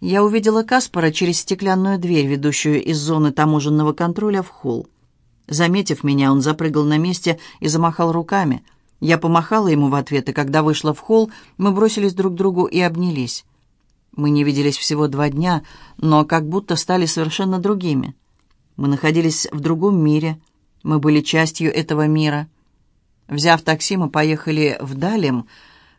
Я увидела Каспара через стеклянную дверь, ведущую из зоны таможенного контроля в холл. Заметив меня, он запрыгал на месте и замахал руками. Я помахала ему в ответ, и когда вышла в холл, мы бросились друг к другу и обнялись. Мы не виделись всего два дня, но как будто стали совершенно другими. Мы находились в другом мире, мы были частью этого мира. Взяв такси, мы поехали в Далем.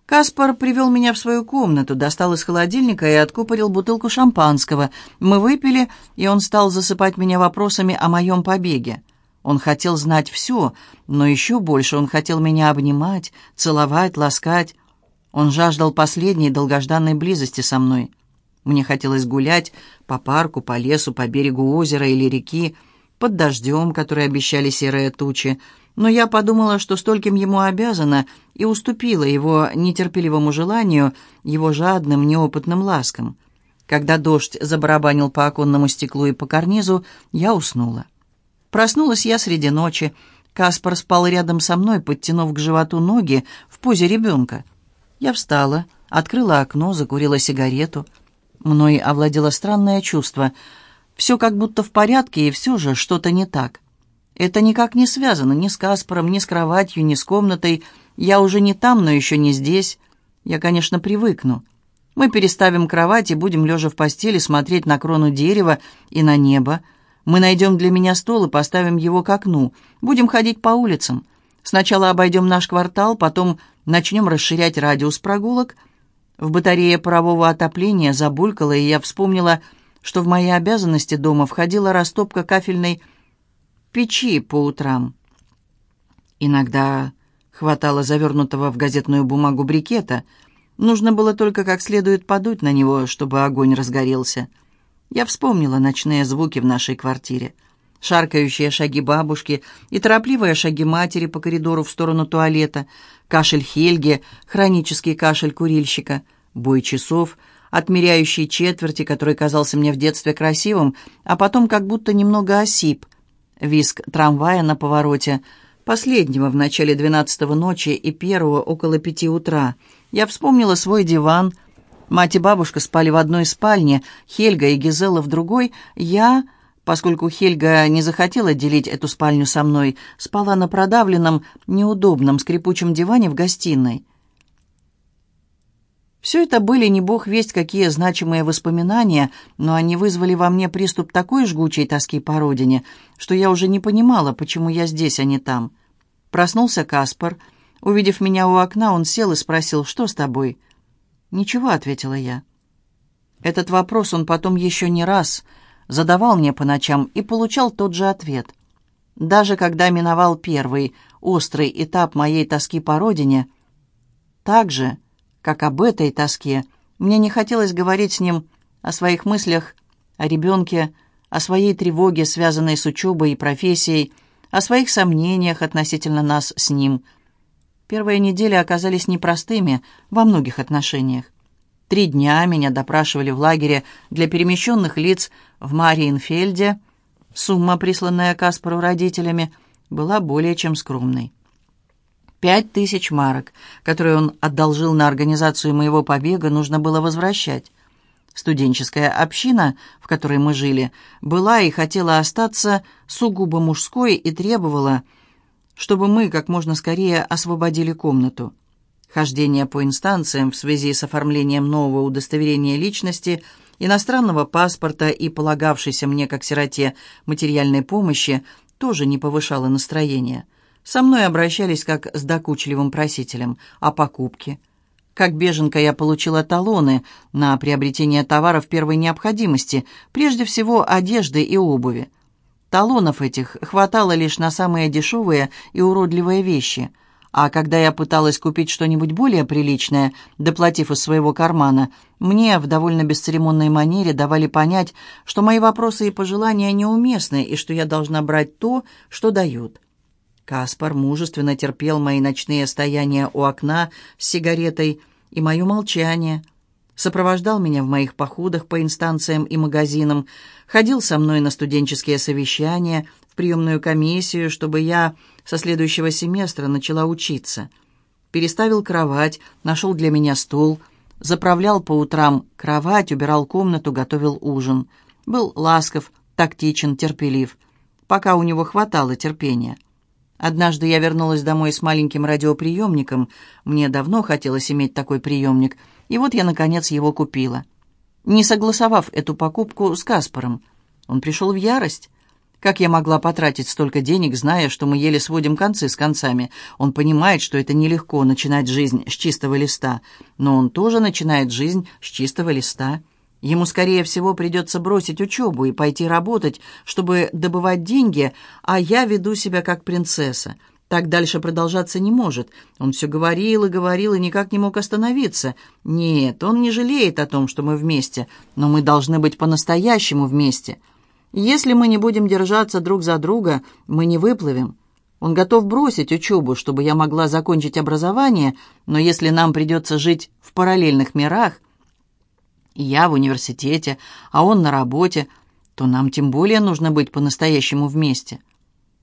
Каспар привел меня в свою комнату, достал из холодильника и откупорил бутылку шампанского. Мы выпили, и он стал засыпать меня вопросами о моем побеге. Он хотел знать все, но еще больше он хотел меня обнимать, целовать, ласкать. Он жаждал последней долгожданной близости со мной. Мне хотелось гулять по парку, по лесу, по берегу озера или реки, под дождем, который обещали серые тучи, но я подумала, что стольким ему обязана, и уступила его нетерпеливому желанию, его жадным, неопытным ласкам. Когда дождь забарабанил по оконному стеклу и по карнизу, я уснула. Проснулась я среди ночи. Каспар спал рядом со мной, подтянув к животу ноги в позе ребенка. Я встала, открыла окно, закурила сигарету. Мной овладело странное чувство. Все как будто в порядке, и все же что-то не так. Это никак не связано ни с Каспаром, ни с кроватью, ни с комнатой. Я уже не там, но еще не здесь. Я, конечно, привыкну. Мы переставим кровать и будем, лежа в постели, смотреть на крону дерева и на небо. Мы найдем для меня стол и поставим его к окну. Будем ходить по улицам. Сначала обойдем наш квартал, потом начнем расширять радиус прогулок. В батарее парового отопления забулькало, и я вспомнила, что в мои обязанности дома входила растопка кафельной печи по утрам. Иногда хватало завернутого в газетную бумагу брикета. Нужно было только как следует подуть на него, чтобы огонь разгорелся. Я вспомнила ночные звуки в нашей квартире. Шаркающие шаги бабушки и торопливые шаги матери по коридору в сторону туалета, кашель Хельги, хронический кашель курильщика, бой часов, отмеряющий четверти, который казался мне в детстве красивым, а потом как будто немного осип, виск трамвая на повороте, последнего в начале двенадцатого ночи и первого около пяти утра. Я вспомнила свой диван — Мать и бабушка спали в одной спальне, Хельга и Гизела в другой. Я, поскольку Хельга не захотела делить эту спальню со мной, спала на продавленном, неудобном, скрипучем диване в гостиной. Все это были не бог весть какие значимые воспоминания, но они вызвали во мне приступ такой жгучей тоски по родине, что я уже не понимала, почему я здесь, а не там. Проснулся Каспар. Увидев меня у окна, он сел и спросил, что с тобой?» «Ничего», — ответила я. Этот вопрос он потом еще не раз задавал мне по ночам и получал тот же ответ. Даже когда миновал первый, острый этап моей тоски по родине, так же, как об этой тоске, мне не хотелось говорить с ним о своих мыслях, о ребенке, о своей тревоге, связанной с учебой и профессией, о своих сомнениях относительно нас с ним — Первые недели оказались непростыми во многих отношениях. Три дня меня допрашивали в лагере для перемещенных лиц в Мариенфельде. Сумма, присланная Каспару родителями, была более чем скромной. Пять тысяч марок, которые он одолжил на организацию моего побега, нужно было возвращать. Студенческая община, в которой мы жили, была и хотела остаться сугубо мужской и требовала – чтобы мы как можно скорее освободили комнату. Хождение по инстанциям в связи с оформлением нового удостоверения личности, иностранного паспорта и полагавшейся мне как сироте материальной помощи тоже не повышало настроение. Со мной обращались как с докучливым просителем о покупке. Как беженка я получила талоны на приобретение товаров первой необходимости, прежде всего одежды и обуви. Талонов этих хватало лишь на самые дешевые и уродливые вещи, а когда я пыталась купить что-нибудь более приличное, доплатив из своего кармана, мне в довольно бесцеремонной манере давали понять, что мои вопросы и пожелания неуместны и что я должна брать то, что дают. Каспар мужественно терпел мои ночные стояния у окна с сигаретой и мое молчание – сопровождал меня в моих походах по инстанциям и магазинам, ходил со мной на студенческие совещания, в приемную комиссию, чтобы я со следующего семестра начала учиться. Переставил кровать, нашел для меня стул, Заправлял по утрам кровать, убирал комнату, готовил ужин. Был ласков, тактичен, терпелив, пока у него хватало терпения. Однажды я вернулась домой с маленьким радиоприемником. Мне давно хотелось иметь такой приемник, и вот я, наконец, его купила. Не согласовав эту покупку с Каспаром. Он пришел в ярость. Как я могла потратить столько денег, зная, что мы еле сводим концы с концами? Он понимает, что это нелегко начинать жизнь с чистого листа, но он тоже начинает жизнь с чистого листа. Ему, скорее всего, придется бросить учебу и пойти работать, чтобы добывать деньги, а я веду себя как принцесса. Так дальше продолжаться не может. Он все говорил и говорил и никак не мог остановиться. Нет, он не жалеет о том, что мы вместе, но мы должны быть по-настоящему вместе. Если мы не будем держаться друг за друга, мы не выплывем. Он готов бросить учебу, чтобы я могла закончить образование, но если нам придется жить в параллельных мирах, и я в университете, а он на работе, то нам тем более нужно быть по-настоящему вместе.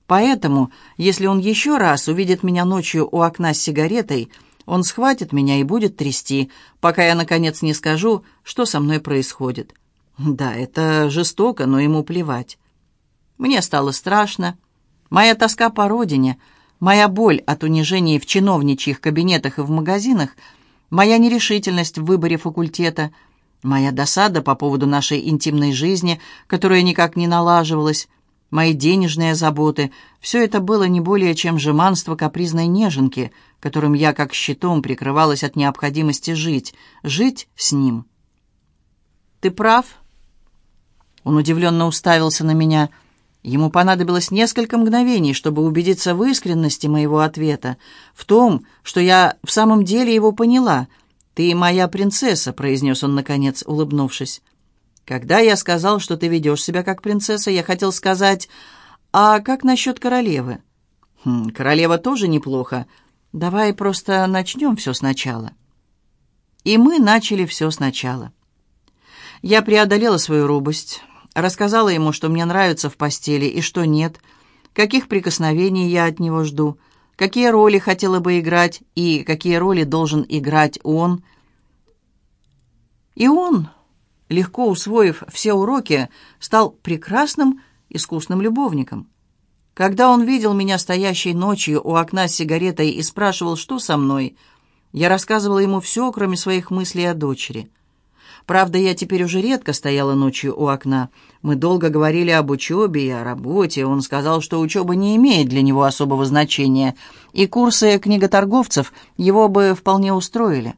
Поэтому, если он еще раз увидит меня ночью у окна с сигаретой, он схватит меня и будет трясти, пока я, наконец, не скажу, что со мной происходит. Да, это жестоко, но ему плевать. Мне стало страшно. Моя тоска по родине, моя боль от унижений в чиновничьих кабинетах и в магазинах, моя нерешительность в выборе факультета, моя досада по поводу нашей интимной жизни, которая никак не налаживалась, мои денежные заботы — все это было не более чем жеманство капризной неженки, которым я как щитом прикрывалась от необходимости жить, жить с ним. «Ты прав», он удивленно уставился на меня. Ему понадобилось несколько мгновений, чтобы убедиться в искренности моего ответа, в том, что я в самом деле его поняла. «Ты моя принцесса», — произнес он, наконец, улыбнувшись. «Когда я сказал, что ты ведешь себя как принцесса, я хотел сказать, а как насчет королевы?» хм, «Королева тоже неплохо. Давай просто начнем все сначала». И мы начали все сначала. Я преодолела свою робость, Рассказала ему, что мне нравится в постели и что нет, каких прикосновений я от него жду, какие роли хотела бы играть и какие роли должен играть он. И он, легко усвоив все уроки, стал прекрасным, искусным любовником. Когда он видел меня стоящей ночью у окна с сигаретой и спрашивал, что со мной, я рассказывала ему все, кроме своих мыслей о дочери — Правда, я теперь уже редко стояла ночью у окна. Мы долго говорили об учебе и о работе. Он сказал, что учеба не имеет для него особого значения, и курсы книготорговцев его бы вполне устроили.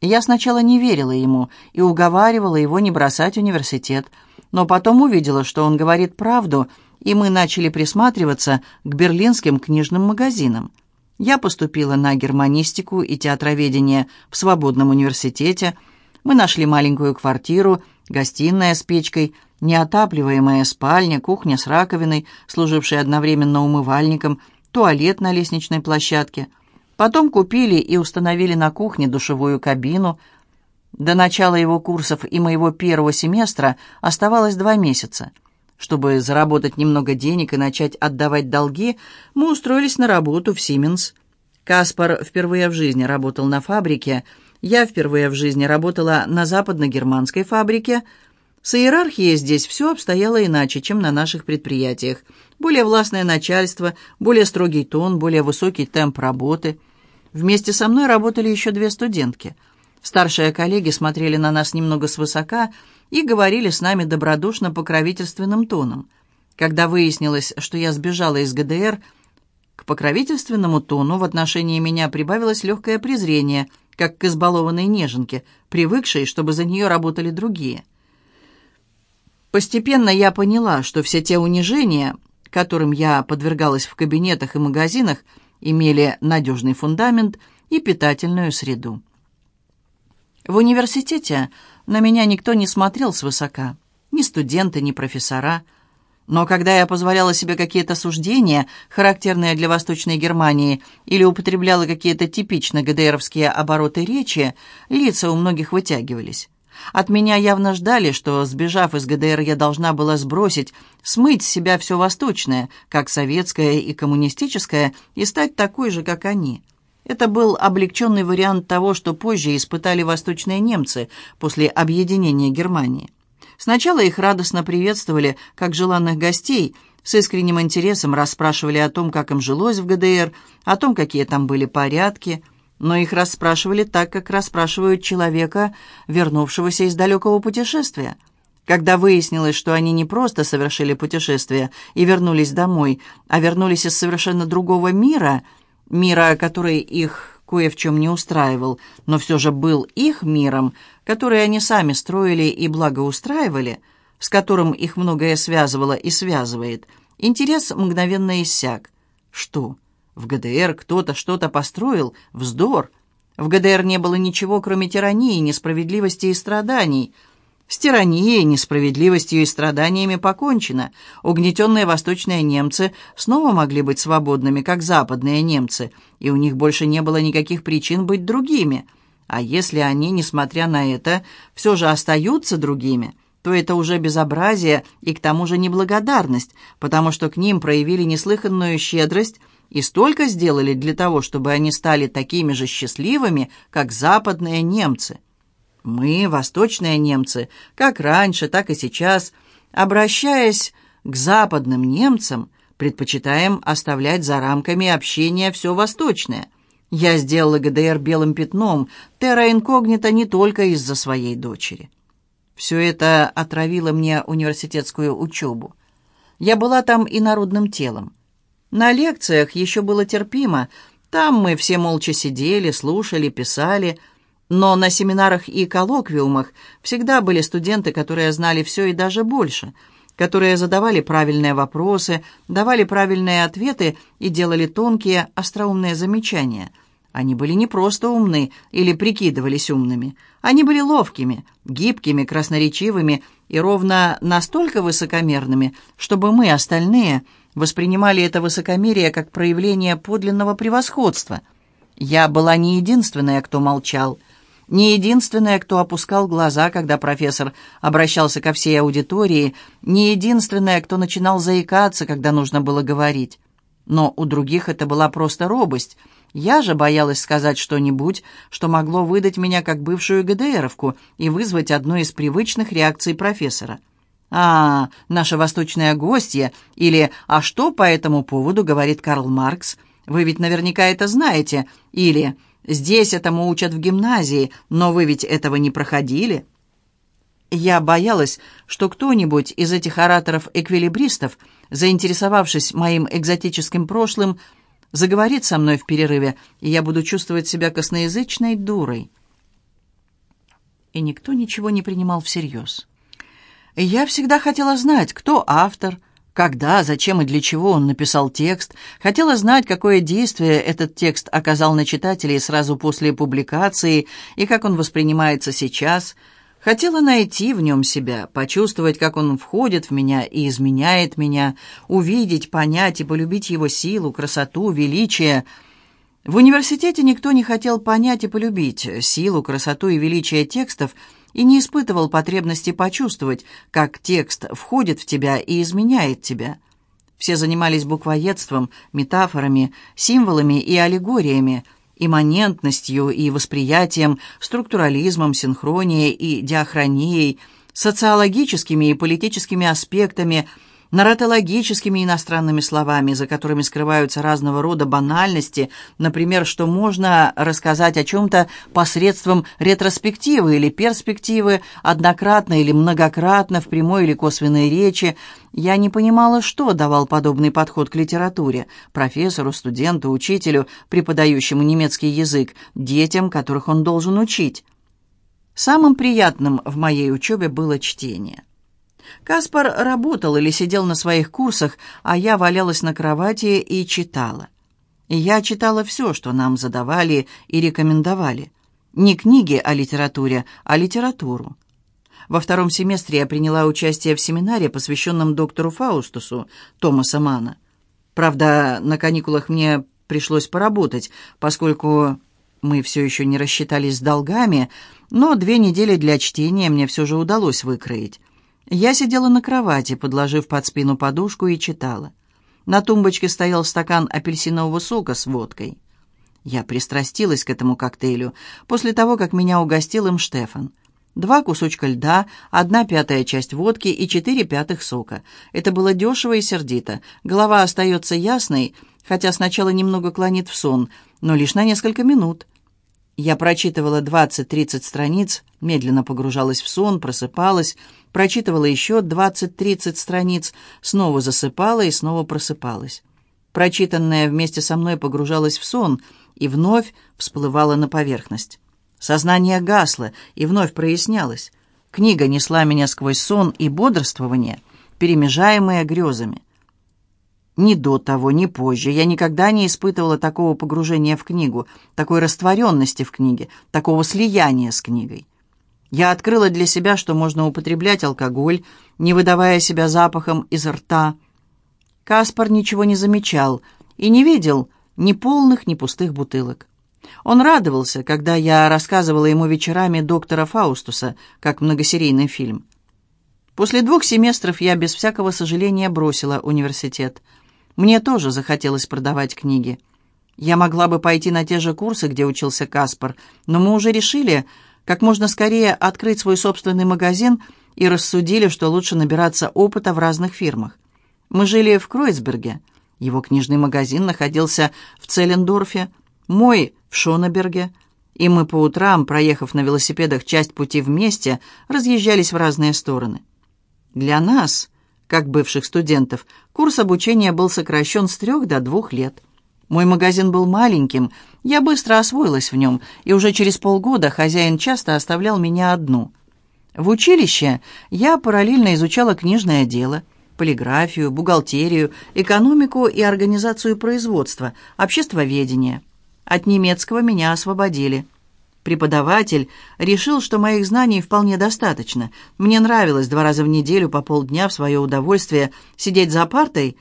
Я сначала не верила ему и уговаривала его не бросать университет, но потом увидела, что он говорит правду, и мы начали присматриваться к берлинским книжным магазинам. Я поступила на германистику и театроведение в свободном университете – мы нашли маленькую квартиру, гостиная с печкой, неотапливаемая спальня, кухня с раковиной, служившая одновременно умывальником, туалет на лестничной площадке. Потом купили и установили на кухне душевую кабину. До начала его курсов и моего первого семестра оставалось два месяца. Чтобы заработать немного денег и начать отдавать долги, мы устроились на работу в «Сименс». Каспар впервые в жизни работал на фабрике – я впервые в жизни работала на западно-германской фабрике. С иерархией здесь все обстояло иначе, чем на наших предприятиях. Более властное начальство, более строгий тон, более высокий темп работы. Вместе со мной работали еще две студентки. Старшие коллеги смотрели на нас немного свысока и говорили с нами добродушно-покровительственным тоном. Когда выяснилось, что я сбежала из ГДР, к покровительственному тону в отношении меня прибавилось легкое презрение – как к избалованной неженке, привыкшей, чтобы за нее работали другие. Постепенно я поняла, что все те унижения, которым я подвергалась в кабинетах и магазинах, имели надежный фундамент и питательную среду. В университете на меня никто не смотрел свысока, ни студенты, ни профессора – но когда я позволяла себе какие-то суждения, характерные для Восточной Германии, или употребляла какие-то типично ГДРовские обороты речи, лица у многих вытягивались. От меня явно ждали, что, сбежав из ГДР, я должна была сбросить, смыть с себя все восточное, как советское и коммунистическое, и стать такой же, как они. Это был облегченный вариант того, что позже испытали восточные немцы после объединения Германии. Сначала их радостно приветствовали как желанных гостей, с искренним интересом расспрашивали о том, как им жилось в ГДР, о том, какие там были порядки, но их расспрашивали так, как расспрашивают человека, вернувшегося из далекого путешествия. Когда выяснилось, что они не просто совершили путешествие и вернулись домой, а вернулись из совершенно другого мира – мира, который их кое в чем не устраивал, но все же был их миром, который они сами строили и благоустраивали, с которым их многое связывало и связывает, интерес мгновенно иссяк. Что? В ГДР кто-то что-то построил? Вздор! В ГДР не было ничего, кроме тирании, несправедливости и страданий – с тиранией, несправедливостью и страданиями покончено. Угнетенные восточные немцы снова могли быть свободными, как западные немцы, и у них больше не было никаких причин быть другими. А если они, несмотря на это, все же остаются другими, то это уже безобразие и к тому же неблагодарность, потому что к ним проявили неслыханную щедрость и столько сделали для того, чтобы они стали такими же счастливыми, как западные немцы. Мы, восточные немцы, как раньше, так и сейчас, обращаясь к западным немцам, предпочитаем оставлять за рамками общения все восточное. Я сделала ГДР белым пятном, терра инкогнито не только из-за своей дочери. Все это отравило мне университетскую учебу. Я была там и народным телом. На лекциях еще было терпимо. Там мы все молча сидели, слушали, писали – но на семинарах и коллоквиумах всегда были студенты, которые знали все и даже больше, которые задавали правильные вопросы, давали правильные ответы и делали тонкие, остроумные замечания. Они были не просто умны или прикидывались умными. Они были ловкими, гибкими, красноречивыми и ровно настолько высокомерными, чтобы мы, остальные, воспринимали это высокомерие как проявление подлинного превосходства. Я была не единственная, кто молчал – не единственная, кто опускал глаза, когда профессор обращался ко всей аудитории, не единственная, кто начинал заикаться, когда нужно было говорить. Но у других это была просто робость. Я же боялась сказать что-нибудь, что могло выдать меня как бывшую ГДРовку и вызвать одну из привычных реакций профессора. «А, наша восточная гостья» или «А что по этому поводу говорит Карл Маркс?» Вы ведь наверняка это знаете. Или Здесь этому учат в гимназии, но вы ведь этого не проходили». Я боялась, что кто-нибудь из этих ораторов-эквилибристов, заинтересовавшись моим экзотическим прошлым, заговорит со мной в перерыве, и я буду чувствовать себя косноязычной дурой. И никто ничего не принимал всерьез. Я всегда хотела знать, кто автор, когда, зачем и для чего он написал текст, хотела знать, какое действие этот текст оказал на читателей сразу после публикации и как он воспринимается сейчас. Хотела найти в нем себя, почувствовать, как он входит в меня и изменяет меня, увидеть, понять и полюбить его силу, красоту, величие. В университете никто не хотел понять и полюбить силу, красоту и величие текстов – и не испытывал потребности почувствовать, как текст входит в тебя и изменяет тебя. Все занимались буквоедством, метафорами, символами и аллегориями, имманентностью и восприятием, структурализмом, синхронией и диахронией, социологическими и политическими аспектами – наратологическими иностранными словами, за которыми скрываются разного рода банальности, например, что можно рассказать о чем-то посредством ретроспективы или перспективы, однократно или многократно, в прямой или косвенной речи. Я не понимала, что давал подобный подход к литературе, профессору, студенту, учителю, преподающему немецкий язык, детям, которых он должен учить. Самым приятным в моей учебе было чтение. Каспар работал или сидел на своих курсах, а я валялась на кровати и читала. И я читала все, что нам задавали и рекомендовали. Не книги о литературе, а литературу. Во втором семестре я приняла участие в семинаре, посвященном доктору Фаустусу Томаса Мана. Правда, на каникулах мне пришлось поработать, поскольку мы все еще не рассчитались с долгами, но две недели для чтения мне все же удалось выкроить. Я сидела на кровати, подложив под спину подушку и читала. На тумбочке стоял стакан апельсинового сока с водкой. Я пристрастилась к этому коктейлю после того, как меня угостил им Штефан. Два кусочка льда, одна пятая часть водки и четыре пятых сока. Это было дешево и сердито. Голова остается ясной, хотя сначала немного клонит в сон, но лишь на несколько минут. Я прочитывала 20-30 страниц, медленно погружалась в сон, просыпалась, прочитывала еще 20-30 страниц, снова засыпала и снова просыпалась. Прочитанное вместе со мной погружалось в сон и вновь всплывало на поверхность. Сознание гасло и вновь прояснялось. Книга несла меня сквозь сон и бодрствование, перемежаемые грезами. Ни до того, ни позже я никогда не испытывала такого погружения в книгу, такой растворенности в книге, такого слияния с книгой. Я открыла для себя, что можно употреблять алкоголь, не выдавая себя запахом из рта. Каспар ничего не замечал и не видел ни полных, ни пустых бутылок. Он радовался, когда я рассказывала ему вечерами доктора Фаустуса, как многосерийный фильм. После двух семестров я без всякого сожаления бросила университет. Мне тоже захотелось продавать книги. Я могла бы пойти на те же курсы, где учился Каспар, но мы уже решили как можно скорее открыть свой собственный магазин и рассудили, что лучше набираться опыта в разных фирмах. Мы жили в Кройцберге. Его книжный магазин находился в Целлендорфе, мой в Шонеберге, и мы по утрам, проехав на велосипедах часть пути вместе, разъезжались в разные стороны. Для нас, как бывших студентов, курс обучения был сокращен с трех до двух лет. Мой магазин был маленьким, я быстро освоилась в нем, и уже через полгода хозяин часто оставлял меня одну. В училище я параллельно изучала книжное дело, полиграфию, бухгалтерию, экономику и организацию производства, обществоведение – от немецкого меня освободили. Преподаватель решил, что моих знаний вполне достаточно. Мне нравилось два раза в неделю по полдня в свое удовольствие сидеть за партой,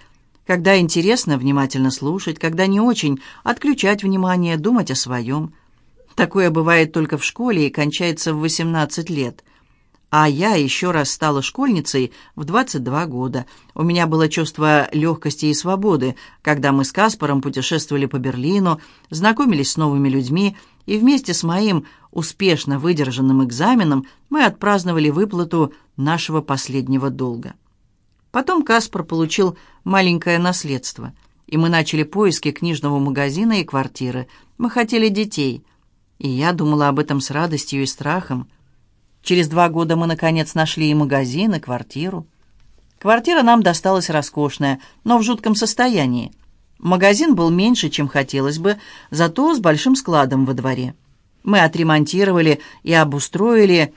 когда интересно внимательно слушать, когда не очень отключать внимание, думать о своем. Такое бывает только в школе и кончается в 18 лет. А я еще раз стала школьницей в 22 года. У меня было чувство легкости и свободы, когда мы с Каспаром путешествовали по Берлину, знакомились с новыми людьми, и вместе с моим успешно выдержанным экзаменом мы отпраздновали выплату нашего последнего долга. Потом Каспар получил маленькое наследство, и мы начали поиски книжного магазина и квартиры. Мы хотели детей, и я думала об этом с радостью и страхом. Через два года мы, наконец, нашли и магазин, и квартиру. Квартира нам досталась роскошная, но в жутком состоянии. Магазин был меньше, чем хотелось бы, зато с большим складом во дворе. Мы отремонтировали и обустроили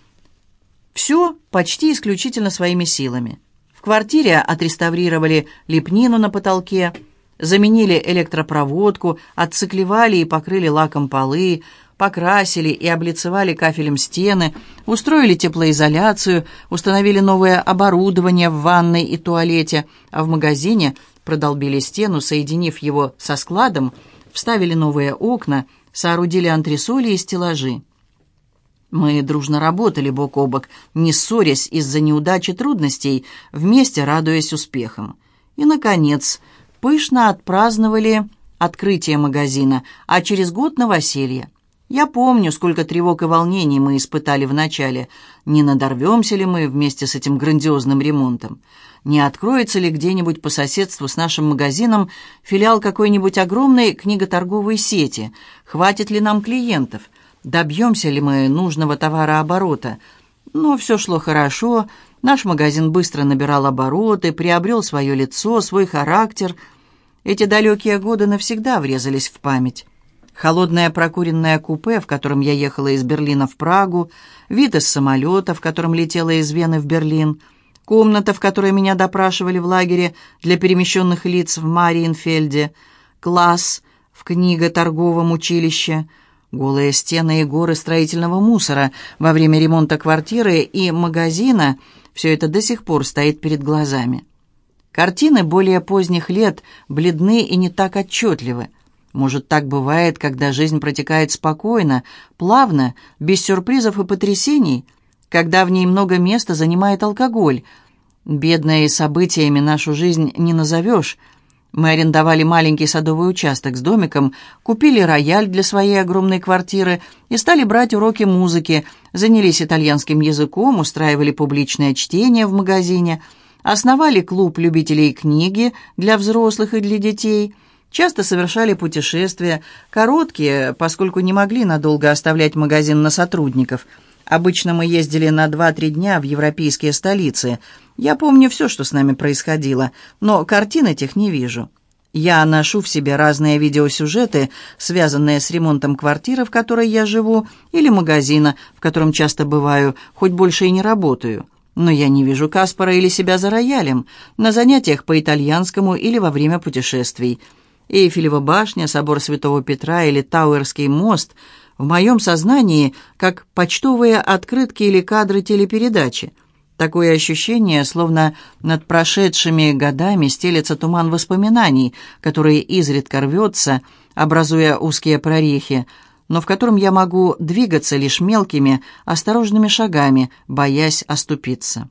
все почти исключительно своими силами. В квартире отреставрировали лепнину на потолке, заменили электропроводку, отциклевали и покрыли лаком полы, покрасили и облицевали кафелем стены, устроили теплоизоляцию, установили новое оборудование в ванной и туалете, а в магазине продолбили стену, соединив его со складом, вставили новые окна, соорудили антресоли и стеллажи. Мы дружно работали бок о бок, не ссорясь из-за неудачи трудностей, вместе радуясь успехам. И, наконец, пышно отпраздновали открытие магазина, а через год новоселье. Я помню, сколько тревог и волнений мы испытали вначале. Не надорвемся ли мы вместе с этим грандиозным ремонтом? Не откроется ли где-нибудь по соседству с нашим магазином филиал какой-нибудь огромной книготорговой сети? Хватит ли нам клиентов? Добьемся ли мы нужного товарооборота? Но все шло хорошо. Наш магазин быстро набирал обороты, приобрел свое лицо, свой характер. Эти далекие годы навсегда врезались в память. Холодное прокуренное купе, в котором я ехала из Берлина в Прагу, вид из самолета, в котором летела из Вены в Берлин, комната, в которой меня допрашивали в лагере для перемещенных лиц в Мариенфельде, класс в книго-торговом училище, голые стены и горы строительного мусора во время ремонта квартиры и магазина — все это до сих пор стоит перед глазами. Картины более поздних лет бледны и не так отчетливы — может, так бывает, когда жизнь протекает спокойно, плавно, без сюрпризов и потрясений, когда в ней много места занимает алкоголь. Бедной событиями нашу жизнь не назовешь. Мы арендовали маленький садовый участок с домиком, купили рояль для своей огромной квартиры и стали брать уроки музыки, занялись итальянским языком, устраивали публичное чтение в магазине, основали клуб любителей книги для взрослых и для детей, часто совершали путешествия, короткие, поскольку не могли надолго оставлять магазин на сотрудников. Обычно мы ездили на 2-3 дня в европейские столицы – я помню все, что с нами происходило, но картин этих не вижу. Я ношу в себе разные видеосюжеты, связанные с ремонтом квартиры, в которой я живу, или магазина, в котором часто бываю, хоть больше и не работаю. Но я не вижу Каспара или себя за роялем, на занятиях по итальянскому или во время путешествий. Эйфелева башня, собор Святого Петра или Тауэрский мост в моем сознании как почтовые открытки или кадры телепередачи – Такое ощущение, словно над прошедшими годами стелется туман воспоминаний, который изредка рвется, образуя узкие прорехи, но в котором я могу двигаться лишь мелкими, осторожными шагами, боясь оступиться.